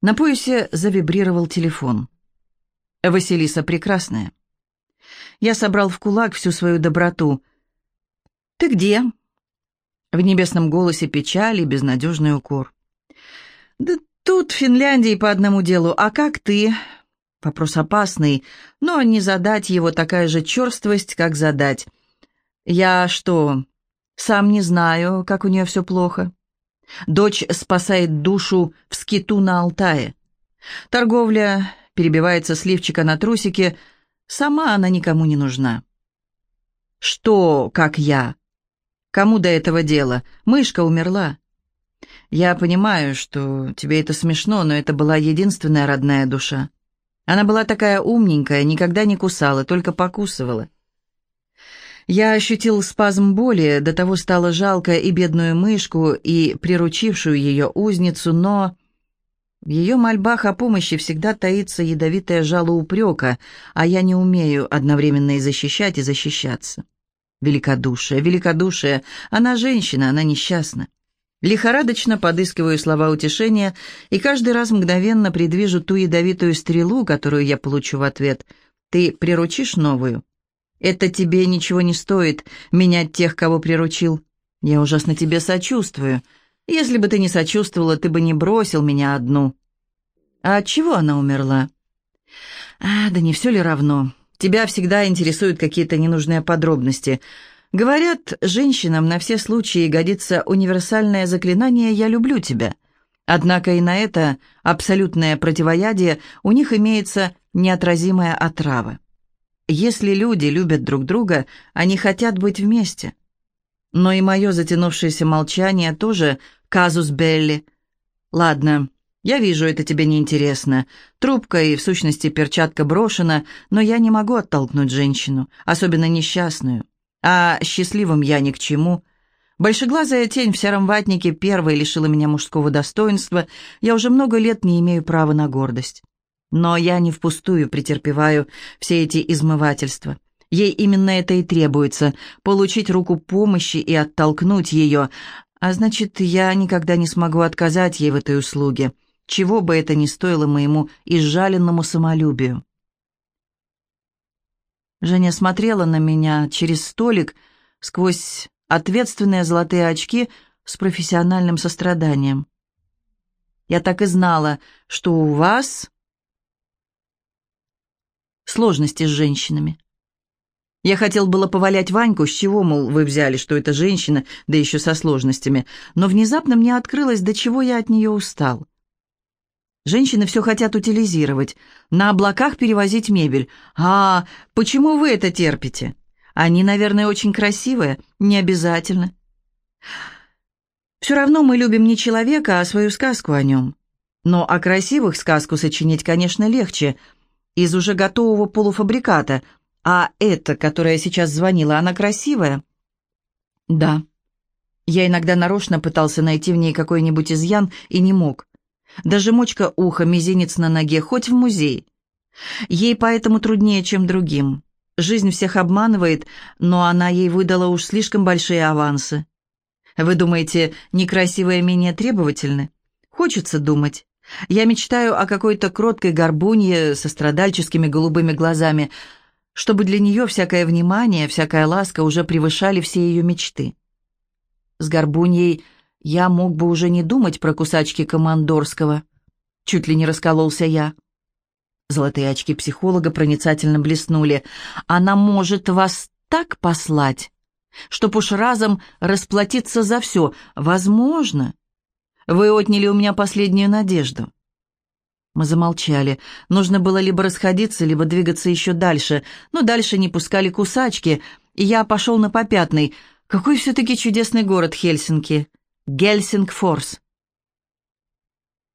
На поясе завибрировал телефон. Василиса прекрасная. Я собрал в кулак всю свою доброту. «Ты где?» В небесном голосе печаль и безнадежный укор. «Да тут, в Финляндии, по одному делу. А как ты?» Вопрос опасный, но не задать его такая же черствость, как задать. «Я что, сам не знаю, как у нее все плохо?» Дочь спасает душу в скиту на Алтае. Торговля перебивается сливчика на трусики, сама она никому не нужна. Что, как я? Кому до этого дела? Мышка умерла. Я понимаю, что тебе это смешно, но это была единственная родная душа. Она была такая умненькая, никогда не кусала, только покусывала. Я ощутил спазм боли, до того стало жалко и бедную мышку, и приручившую ее узницу, но... В ее мольбах о помощи всегда таится ядовитое жало упрека, а я не умею одновременно и защищать, и защищаться. Великодушие, великодушие. Она женщина, она несчастна. Лихорадочно подыскиваю слова утешения и каждый раз мгновенно предвижу ту ядовитую стрелу, которую я получу в ответ. Ты приручишь новую? Это тебе ничего не стоит, менять тех, кого приручил. Я ужасно тебе сочувствую. Если бы ты не сочувствовала, ты бы не бросил меня одну. А от чего она умерла? А, да не все ли равно? Тебя всегда интересуют какие-то ненужные подробности. Говорят, женщинам на все случаи годится универсальное заклинание «Я люблю тебя». Однако и на это абсолютное противоядие у них имеется неотразимая отрава. Если люди любят друг друга, они хотят быть вместе. Но и мое затянувшееся молчание тоже казус белли. Ладно, я вижу, это тебе неинтересно. Трубка и, в сущности, перчатка брошена, но я не могу оттолкнуть женщину, особенно несчастную. А счастливым я ни к чему. Большеглазая тень в сером ватнике первой лишила меня мужского достоинства. Я уже много лет не имею права на гордость. Но я не впустую претерпеваю все эти измывательства. Ей именно это и требуется — получить руку помощи и оттолкнуть ее, а значит, я никогда не смогу отказать ей в этой услуге, чего бы это ни стоило моему изжаленному самолюбию. Женя смотрела на меня через столик сквозь ответственные золотые очки с профессиональным состраданием. «Я так и знала, что у вас сложности с женщинами. Я хотел было повалять Ваньку, с чего, мол, вы взяли, что это женщина, да еще со сложностями, но внезапно мне открылось, до чего я от нее устал. Женщины все хотят утилизировать, на облаках перевозить мебель. А, почему вы это терпите? Они, наверное, очень красивые, не обязательно. Все равно мы любим не человека, а свою сказку о нем. Но о красивых сказку сочинить, конечно, легче – из уже готового полуфабриката. А эта, которая сейчас звонила, она красивая? Да. Я иногда нарочно пытался найти в ней какой-нибудь изъян и не мог. Даже мочка уха, мизинец на ноге, хоть в музей. Ей поэтому труднее, чем другим. Жизнь всех обманывает, но она ей выдала уж слишком большие авансы. Вы думаете, некрасивые менее требовательны? Хочется думать. Я мечтаю о какой-то кроткой горбунье со страдальческими голубыми глазами, чтобы для нее всякое внимание, всякая ласка уже превышали все ее мечты. С горбуньей я мог бы уже не думать про кусачки командорского. Чуть ли не раскололся я. Золотые очки психолога проницательно блеснули. Она может вас так послать, чтоб уж разом расплатиться за все. Возможно. Вы отняли у меня последнюю надежду». Мы замолчали. Нужно было либо расходиться, либо двигаться еще дальше. Но дальше не пускали кусачки, и я пошел на попятный. Какой все-таки чудесный город Хельсинки. Гельсингфорс.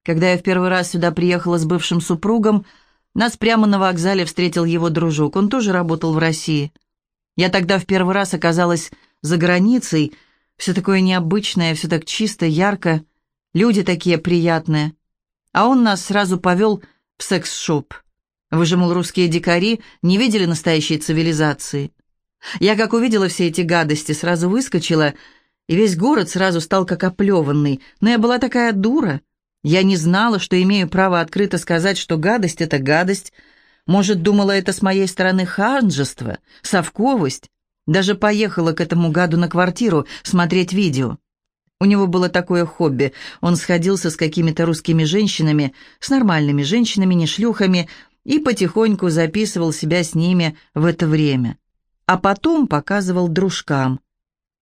Когда я в первый раз сюда приехала с бывшим супругом, нас прямо на вокзале встретил его дружок. Он тоже работал в России. Я тогда в первый раз оказалась за границей. Все такое необычное, все так чисто, ярко. Люди такие приятные. А он нас сразу повел в секс-шоп. Вы же, мол, русские дикари не видели настоящей цивилизации. Я, как увидела все эти гадости, сразу выскочила, и весь город сразу стал как оплеванный. Но я была такая дура. Я не знала, что имею право открыто сказать, что гадость — это гадость. Может, думала, это с моей стороны ханжество, совковость. Даже поехала к этому гаду на квартиру смотреть видео. У него было такое хобби. Он сходился с какими-то русскими женщинами, с нормальными женщинами, не шлюхами, и потихоньку записывал себя с ними в это время. А потом показывал дружкам.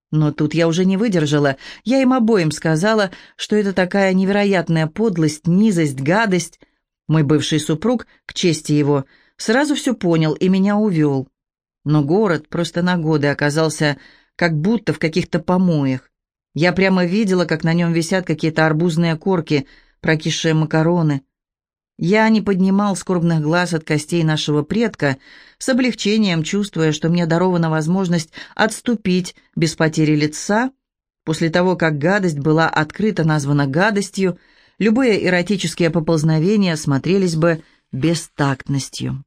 Но тут я уже не выдержала. Я им обоим сказала, что это такая невероятная подлость, низость, гадость. Мой бывший супруг, к чести его, сразу все понял и меня увел. Но город просто на годы оказался как будто в каких-то помоях. Я прямо видела, как на нем висят какие-то арбузные корки, прокисшие макароны. Я не поднимал скорбных глаз от костей нашего предка, с облегчением чувствуя, что мне дарована возможность отступить без потери лица. После того, как гадость была открыто названа гадостью, любые эротические поползновения смотрелись бы бестактностью.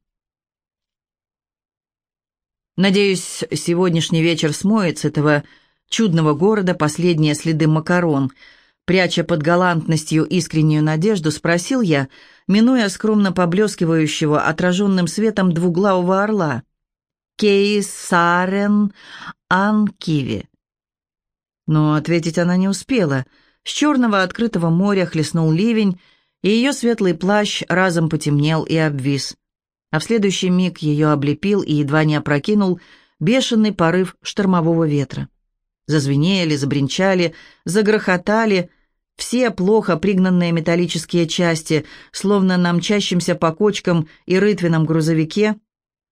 Надеюсь, сегодняшний вечер смоет с этого чудного города последние следы макарон — Пряча под галантностью искреннюю надежду, спросил я, минуя скромно поблескивающего отраженным светом двуглавого орла. «Кейсарен Анкиви». Но ответить она не успела. С черного открытого моря хлестнул ливень, и ее светлый плащ разом потемнел и обвис. А в следующий миг ее облепил и едва не опрокинул бешеный порыв штормового ветра. Зазвенели, забринчали, загрохотали все плохо пригнанные металлические части, словно на мчащемся по кочкам и рытвенном грузовике,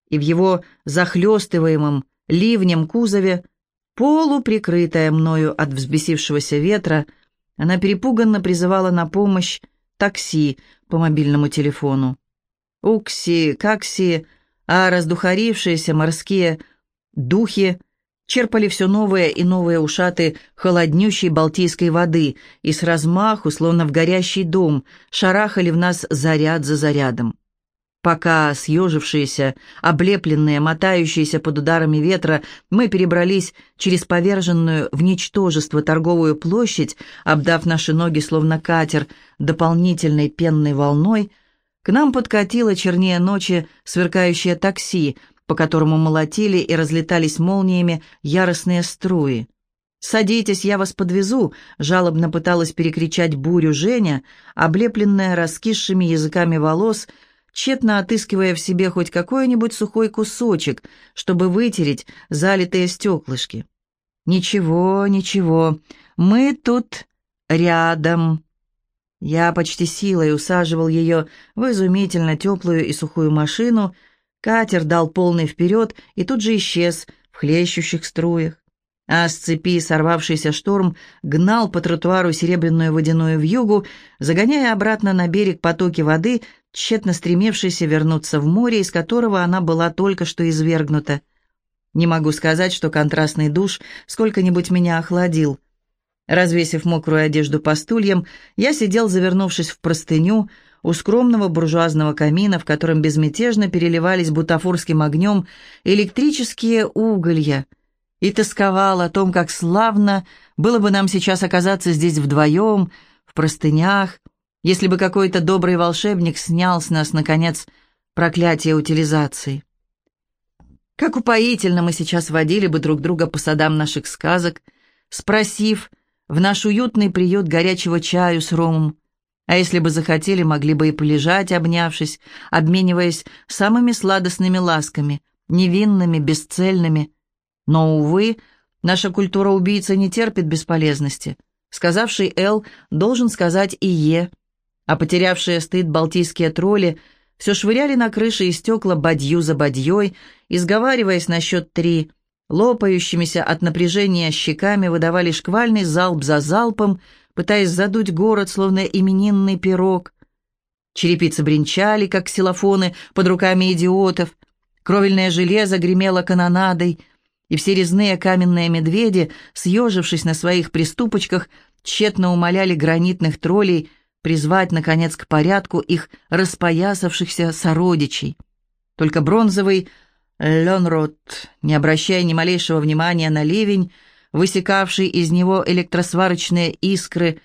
и в его захлестываемом ливнем кузове, полуприкрытая мною от взбесившегося ветра, она перепуганно призывала на помощь такси по мобильному телефону. Укси, какси, а раздухарившиеся морские духи — черпали все новые и новые ушаты холоднющей балтийской воды и с размаху, словно в горящий дом, шарахали в нас заряд за зарядом. Пока, съежившиеся, облепленные, мотающиеся под ударами ветра, мы перебрались через поверженную в ничтожество торговую площадь, обдав наши ноги, словно катер, дополнительной пенной волной, к нам подкатило чернее ночи сверкающее такси, по которому молотили и разлетались молниями яростные струи. «Садитесь, я вас подвезу», — жалобно пыталась перекричать бурю Женя, облепленная раскисшими языками волос, тщетно отыскивая в себе хоть какой-нибудь сухой кусочек, чтобы вытереть залитые стеклышки. «Ничего, ничего, мы тут рядом». Я почти силой усаживал ее в изумительно теплую и сухую машину — Катер дал полный вперед и тут же исчез в хлещущих струях. А с цепи сорвавшийся шторм гнал по тротуару серебряную водяную вьюгу, загоняя обратно на берег потоки воды, тщетно стремевшиеся вернуться в море, из которого она была только что извергнута. Не могу сказать, что контрастный душ сколько-нибудь меня охладил. Развесив мокрую одежду по стульям, я сидел, завернувшись в простыню, у скромного буржуазного камина, в котором безмятежно переливались бутафорским огнем электрические уголья, и тосковал о том, как славно было бы нам сейчас оказаться здесь вдвоем, в простынях, если бы какой-то добрый волшебник снял с нас, наконец, проклятие утилизации. Как упоительно мы сейчас водили бы друг друга по садам наших сказок, спросив в наш уютный приют горячего чаю с ромом, а если бы захотели, могли бы и полежать, обнявшись, обмениваясь самыми сладостными ласками, невинными, бесцельными. Но, увы, наша культура убийца не терпит бесполезности. Сказавший «Л» должен сказать и «Е», а потерявшие стыд балтийские тролли все швыряли на крыши и стекла бадью за бадьей, изговариваясь на счет три, лопающимися от напряжения щеками выдавали шквальный залп за залпом — пытаясь задуть город, словно именинный пирог. Черепицы бренчали, как ксилофоны, под руками идиотов. Кровельное железо гремело канонадой, и все резные каменные медведи, съежившись на своих приступочках, тщетно умоляли гранитных троллей призвать, наконец, к порядку их распоясавшихся сородичей. Только бронзовый Ленрод, не обращая ни малейшего внимания на ливень, высекавший из него электросварочные искры,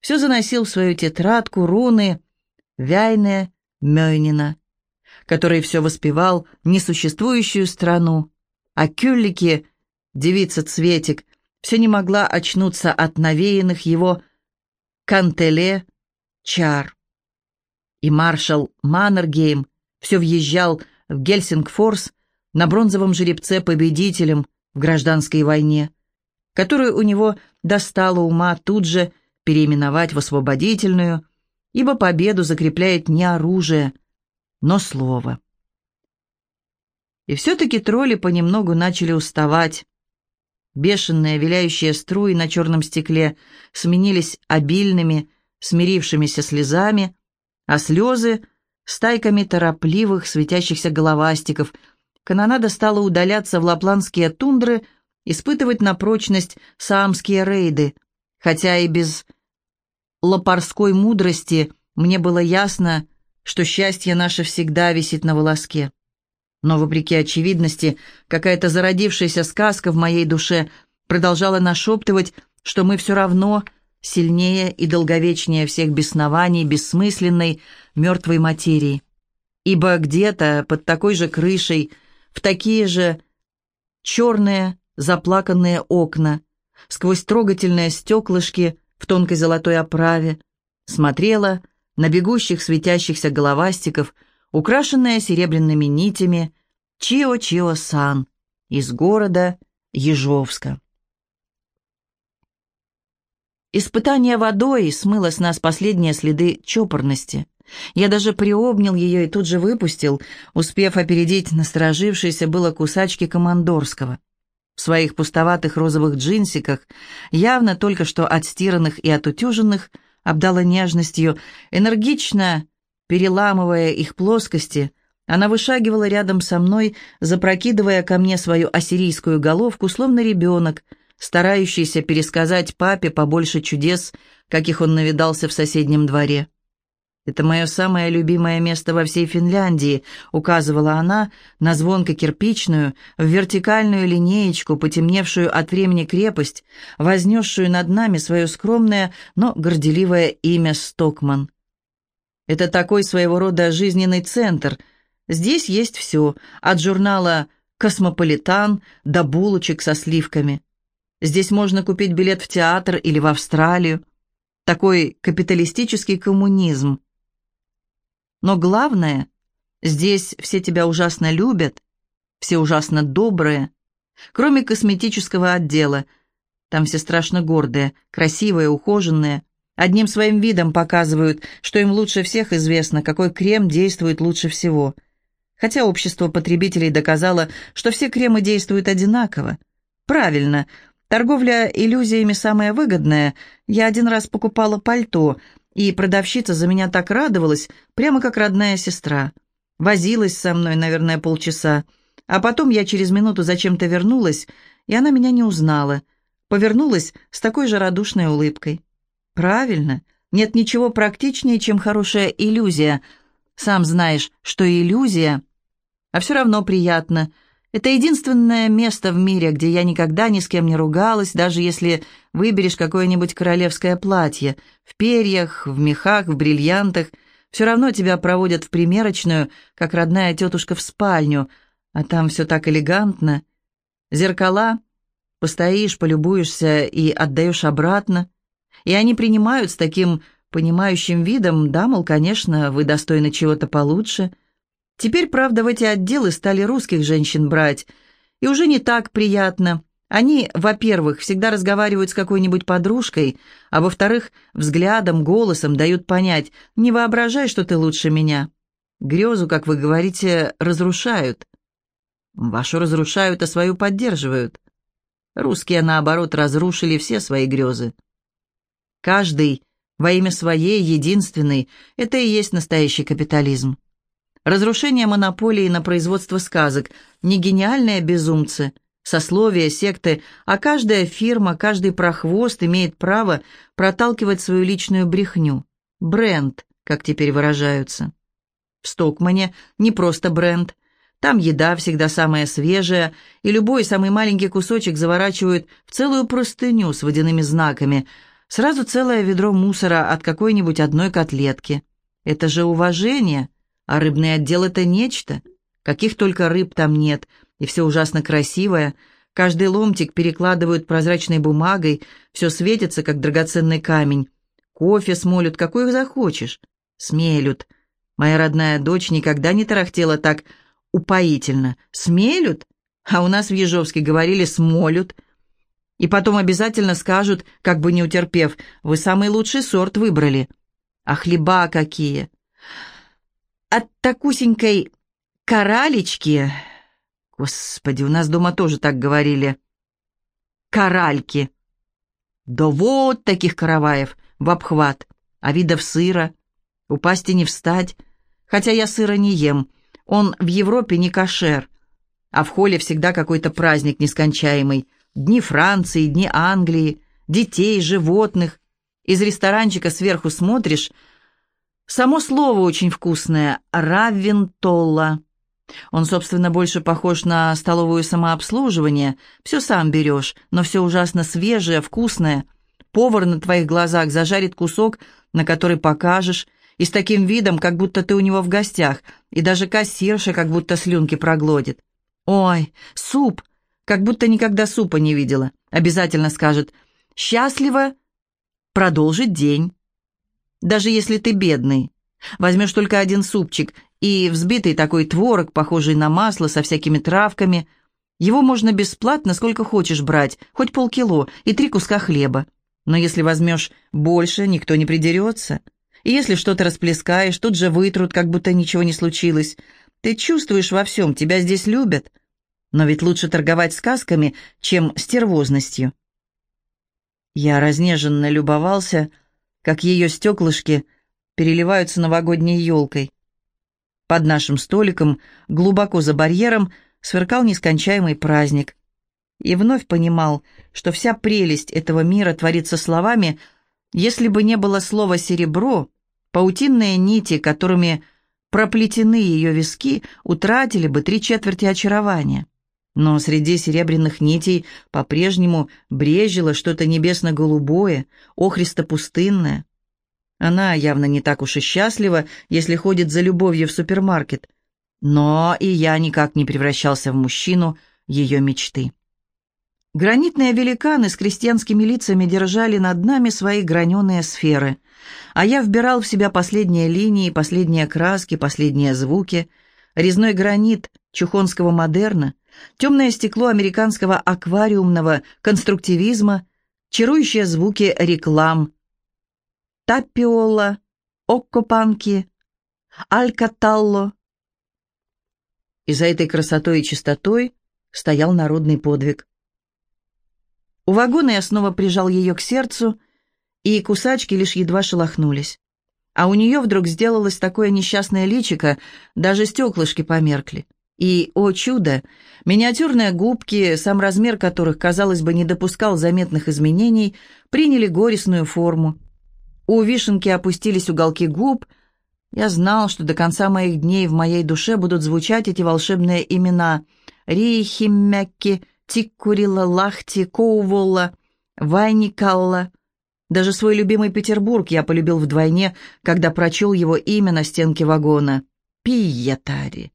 все заносил в свою тетрадку руны Вяйне Мёйнина, который все воспевал несуществующую страну, а Кюллике, девица Цветик, все не могла очнуться от навеянных его кантеле чар. И маршал Маннергейм все въезжал в Гельсингфорс на бронзовом жеребце победителем в гражданской войне, которую у него достало ума тут же переименовать в освободительную, ибо победу закрепляет не оружие, но слово. И все-таки тролли понемногу начали уставать. Бешеные виляющие струи на черном стекле сменились обильными, смирившимися слезами, а слезы — стайками торопливых, светящихся головастиков. Канонада стала удаляться в лапландские тундры, испытывать на прочность саамские рейды, хотя и без лопарской мудрости мне было ясно, что счастье наше всегда висит на волоске. Но, вопреки очевидности, какая-то зародившаяся сказка в моей душе продолжала нашептывать, что мы все равно сильнее и долговечнее всех беснований бессмысленной мертвой материи. Ибо где-то под такой же крышей, в такие же черные заплаканные окна, сквозь трогательные стеклышки в тонкой золотой оправе, смотрела на бегущих светящихся головастиков, украшенная серебряными нитями, Чио-Чио-Сан из города Ежовска. Испытание водой смыло с нас последние следы чопорности. Я даже приобнял ее и тут же выпустил, успев опередить насторожившиеся было кусачки командорского своих пустоватых розовых джинсиках, явно только что отстиранных и отутюженных, обдала нежностью, энергично переламывая их плоскости, она вышагивала рядом со мной, запрокидывая ко мне свою ассирийскую головку, словно ребенок, старающийся пересказать папе побольше чудес, каких он навидался в соседнем дворе. «Это мое самое любимое место во всей Финляндии», — указывала она на звонко-кирпичную, в вертикальную линеечку, потемневшую от времени крепость, вознесшую над нами свое скромное, но горделивое имя Стокман. Это такой своего рода жизненный центр. Здесь есть все, от журнала «Космополитан» до булочек со сливками. Здесь можно купить билет в театр или в Австралию. Такой капиталистический коммунизм. Но главное, здесь все тебя ужасно любят, все ужасно добрые, кроме косметического отдела. Там все страшно гордые, красивые, ухоженные. Одним своим видом показывают, что им лучше всех известно, какой крем действует лучше всего. Хотя общество потребителей доказало, что все кремы действуют одинаково. Правильно, торговля иллюзиями самая выгодная. Я один раз покупала пальто – и продавщица за меня так радовалась, прямо как родная сестра. Возилась со мной, наверное, полчаса, а потом я через минуту зачем-то вернулась, и она меня не узнала. Повернулась с такой же радушной улыбкой. Правильно, нет ничего практичнее, чем хорошая иллюзия. Сам знаешь, что иллюзия, а все равно приятно — это единственное место в мире, где я никогда ни с кем не ругалась, даже если выберешь какое-нибудь королевское платье. В перьях, в мехах, в бриллиантах. Все равно тебя проводят в примерочную, как родная тетушка в спальню. А там все так элегантно. Зеркала. Постоишь, полюбуешься и отдаешь обратно. И они принимают с таким понимающим видом, да, мол, конечно, вы достойны чего-то получше — Теперь, правда, в эти отделы стали русских женщин брать, и уже не так приятно. Они, во-первых, всегда разговаривают с какой-нибудь подружкой, а во-вторых, взглядом, голосом дают понять «не воображай, что ты лучше меня». Грезу, как вы говорите, разрушают. Вашу разрушают, а свою поддерживают. Русские, наоборот, разрушили все свои грезы. Каждый во имя своей, единственной, это и есть настоящий капитализм. Разрушение монополии на производство сказок, не гениальные безумцы, сословия, секты, а каждая фирма, каждый прохвост имеет право проталкивать свою личную брехню. Бренд, как теперь выражаются. В Стокмане не просто бренд. Там еда всегда самая свежая, и любой самый маленький кусочек заворачивают в целую простыню с водяными знаками. Сразу целое ведро мусора от какой-нибудь одной котлетки. Это же уважение, а рыбный отдел — это нечто. Каких только рыб там нет, и все ужасно красивое. Каждый ломтик перекладывают прозрачной бумагой, все светится, как драгоценный камень. Кофе смолют, какой захочешь. Смелют. Моя родная дочь никогда не тарахтела так упоительно. Смелют? А у нас в Ежовске говорили «смолют». И потом обязательно скажут, как бы не утерпев, «Вы самый лучший сорт выбрали». А хлеба какие! От такусенькой коралечки... Господи, у нас дома тоже так говорили. Коральки. Да вот таких караваев в обхват, а видов сыра. Упасть и не встать. Хотя я сыра не ем. Он в Европе не кошер. А в холле всегда какой-то праздник нескончаемый. Дни Франции, дни Англии, детей, животных. Из ресторанчика сверху смотришь. Само слово очень вкусное — раввентолла. Он, собственно, больше похож на столовую самообслуживание. Все сам берешь, но все ужасно свежее, вкусное. Повар на твоих глазах зажарит кусок, на который покажешь, и с таким видом, как будто ты у него в гостях, и даже кассирша как будто слюнки проглотит. «Ой, суп!» Как будто никогда супа не видела. Обязательно скажет «Счастливо продолжить день». Даже если ты бедный. Возьмешь только один супчик и взбитый такой творог, похожий на масло, со всякими травками. Его можно бесплатно сколько хочешь брать, хоть полкило, и три куска хлеба. Но если возьмешь больше, никто не придерется. И если что-то расплескаешь, тут же вытрут, как будто ничего не случилось. Ты чувствуешь во всем, тебя здесь любят. Но ведь лучше торговать сказками, чем стервозностью. Я разнеженно любовался, как ее стеклышки переливаются новогодней елкой. Под нашим столиком, глубоко за барьером, сверкал нескончаемый праздник. И вновь понимал, что вся прелесть этого мира творится словами — если бы не было слова «серебро», паутинные нити, которыми проплетены ее виски, утратили бы три четверти очарования. Но среди серебряных нитей по-прежнему брежило что-то небесно-голубое, охристо-пустынное. Она явно не так уж и счастлива, если ходит за любовью в супермаркет. Но и я никак не превращался в мужчину ее мечты. Гранитные великаны с крестьянскими лицами держали над нами свои граненые сферы, а я вбирал в себя последние линии, последние краски, последние звуки, резной гранит чухонского модерна, темное стекло американского аквариумного конструктивизма, чарующие звуки реклам, таппиола, оккопанки, алькаталло. И за этой красотой и чистотой стоял народный подвиг. У вагона я снова прижал ее к сердцу, и кусачки лишь едва шелохнулись. А у нее вдруг сделалось такое несчастное личико, даже стеклышки померкли. И, о чудо, миниатюрные губки, сам размер которых, казалось бы, не допускал заметных изменений, приняли горестную форму. У вишенки опустились уголки губ. Я знал, что до конца моих дней в моей душе будут звучать эти волшебные имена Рихиммякки, Тиккурила, Лахти, Коуволла, Вайникалла. Даже свой любимый Петербург я полюбил вдвойне, когда прочел его имя на стенке вагона. Пиетари.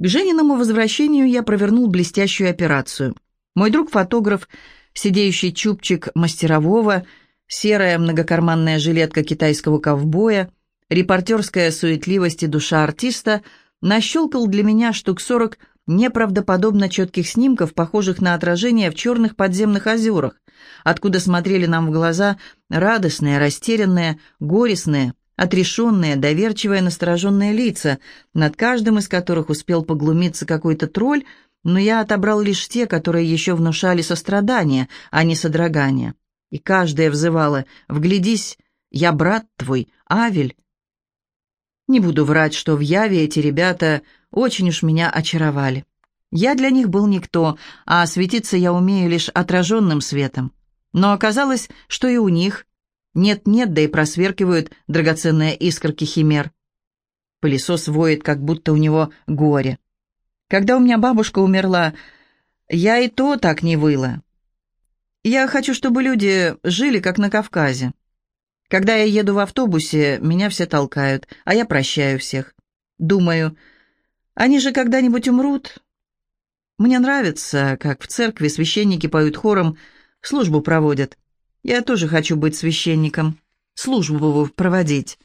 К Жениному возвращению я провернул блестящую операцию. Мой друг-фотограф, сидеющий чубчик мастерового, серая многокарманная жилетка китайского ковбоя, репортерская суетливость и душа артиста — нащелкал для меня штук сорок неправдоподобно четких снимков, похожих на отражения в черных подземных озерах, откуда смотрели нам в глаза радостные, растерянные, горестные, отрешенные, доверчивые, настороженные лица, над каждым из которых успел поглумиться какой-то тролль, но я отобрал лишь те, которые еще внушали сострадание, а не содрогание. И каждая взывала «Вглядись, я брат твой, Авель, не буду врать, что в Яве эти ребята очень уж меня очаровали. Я для них был никто, а светиться я умею лишь отраженным светом. Но оказалось, что и у них нет-нет, да и просверкивают драгоценные искорки химер. Пылесос воет, как будто у него горе. Когда у меня бабушка умерла, я и то так не выла. Я хочу, чтобы люди жили, как на Кавказе. Когда я еду в автобусе, меня все толкают, а я прощаю всех. Думаю, они же когда-нибудь умрут. Мне нравится, как в церкви священники поют хором, службу проводят. Я тоже хочу быть священником, службу проводить.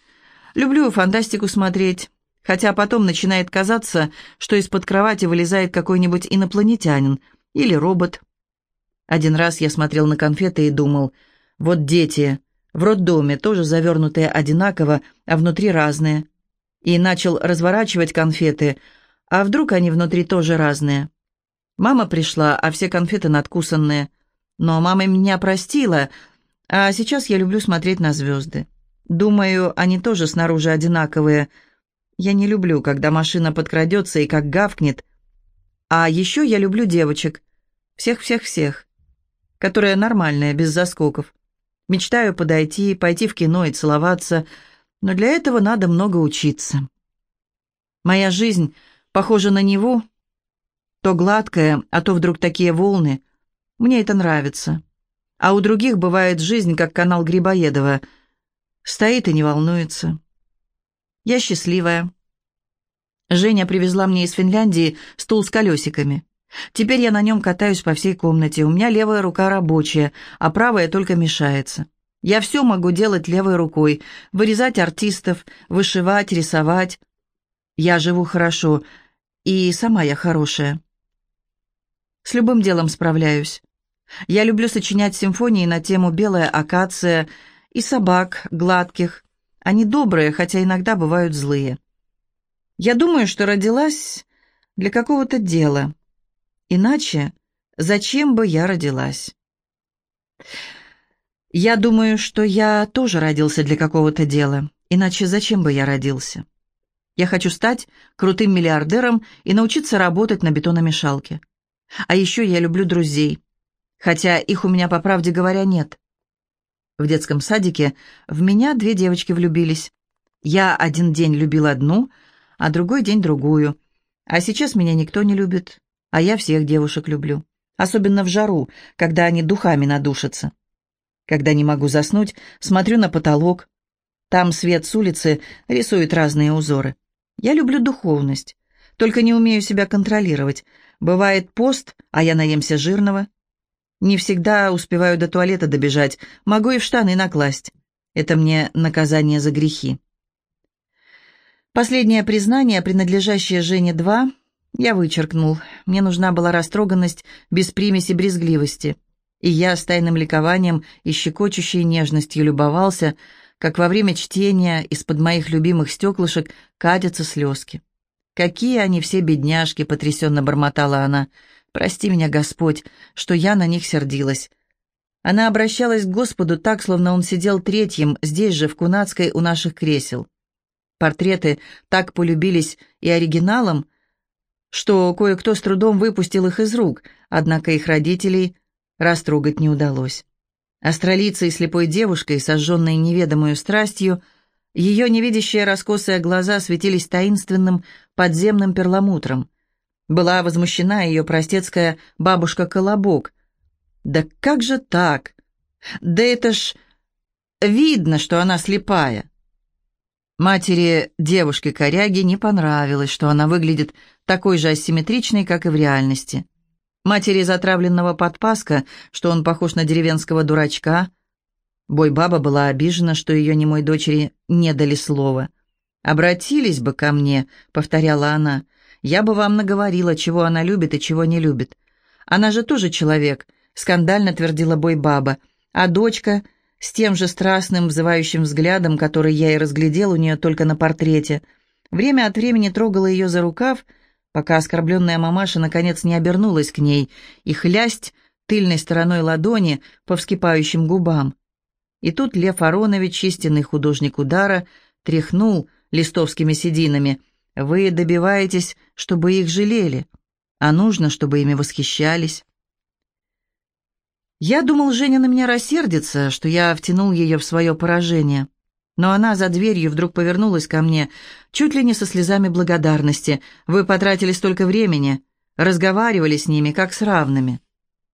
Люблю фантастику смотреть, хотя потом начинает казаться, что из-под кровати вылезает какой-нибудь инопланетянин или робот. Один раз я смотрел на конфеты и думал, вот дети в роддоме тоже завернутые одинаково, а внутри разные. И начал разворачивать конфеты, а вдруг они внутри тоже разные. Мама пришла, а все конфеты надкусанные. Но мама меня простила, а сейчас я люблю смотреть на звезды. Думаю, они тоже снаружи одинаковые. Я не люблю, когда машина подкрадется и как гавкнет. А еще я люблю девочек. Всех-всех-всех которая нормальная, без заскоков. Мечтаю подойти, пойти в кино и целоваться, но для этого надо много учиться. Моя жизнь похожа на него, то гладкая, а то вдруг такие волны. Мне это нравится. А у других бывает жизнь, как канал Грибоедова. Стоит и не волнуется. Я счастливая. Женя привезла мне из Финляндии стул с колесиками. Теперь я на нем катаюсь по всей комнате. У меня левая рука рабочая, а правая только мешается. Я все могу делать левой рукой. Вырезать артистов, вышивать, рисовать. Я живу хорошо, и сама я хорошая. С любым делом справляюсь. Я люблю сочинять симфонии на тему «Белая акация» и собак гладких. Они добрые, хотя иногда бывают злые. Я думаю, что родилась для какого-то дела — Иначе зачем бы я родилась? Я думаю, что я тоже родился для какого-то дела. Иначе зачем бы я родился? Я хочу стать крутым миллиардером и научиться работать на бетономешалке. А еще я люблю друзей, хотя их у меня, по правде говоря, нет. В детском садике в меня две девочки влюбились. Я один день любил одну, а другой день другую. А сейчас меня никто не любит. А я всех девушек люблю. Особенно в жару, когда они духами надушатся. Когда не могу заснуть, смотрю на потолок. Там свет с улицы рисует разные узоры. Я люблю духовность, только не умею себя контролировать. Бывает пост, а я наемся жирного. Не всегда успеваю до туалета добежать, могу и в штаны накласть. Это мне наказание за грехи. Последнее признание, принадлежащее Жене 2, я вычеркнул. Мне нужна была растроганность без примеси брезгливости. И я с тайным ликованием и щекочущей нежностью любовался, как во время чтения из-под моих любимых стеклышек катятся слезки. «Какие они все бедняжки!» — потрясенно бормотала она. «Прости меня, Господь, что я на них сердилась». Она обращалась к Господу так, словно он сидел третьим, здесь же, в Кунацкой, у наших кресел. Портреты так полюбились и оригиналам, что кое-кто с трудом выпустил их из рук, однако их родителей растрогать не удалось. Астролицей слепой девушкой, сожженной неведомую страстью, ее невидящие раскосые глаза светились таинственным подземным перламутром. Была возмущена ее простецкая бабушка Колобок. «Да как же так? Да это ж видно, что она слепая!» Матери девушки-коряги не понравилось, что она выглядит такой же асимметричной, как и в реальности. Матери затравленного подпаска, что он похож на деревенского дурачка. Бой-баба была обижена, что ее немой дочери не дали слова. «Обратились бы ко мне», — повторяла она, — «я бы вам наговорила, чего она любит и чего не любит. Она же тоже человек», — скандально твердила Бой-баба, а дочка с тем же страстным, взывающим взглядом, который я и разглядел у нее только на портрете. Время от времени трогала ее за рукав, пока оскорбленная мамаша наконец не обернулась к ней и хлясть тыльной стороной ладони по вскипающим губам. И тут Лев Аронович, истинный художник удара, тряхнул листовскими сединами. «Вы добиваетесь, чтобы их жалели, а нужно, чтобы ими восхищались». Я думал, Женя на меня рассердится, что я втянул ее в свое поражение. Но она за дверью вдруг повернулась ко мне, чуть ли не со слезами благодарности. «Вы потратили столько времени, разговаривали с ними, как с равными».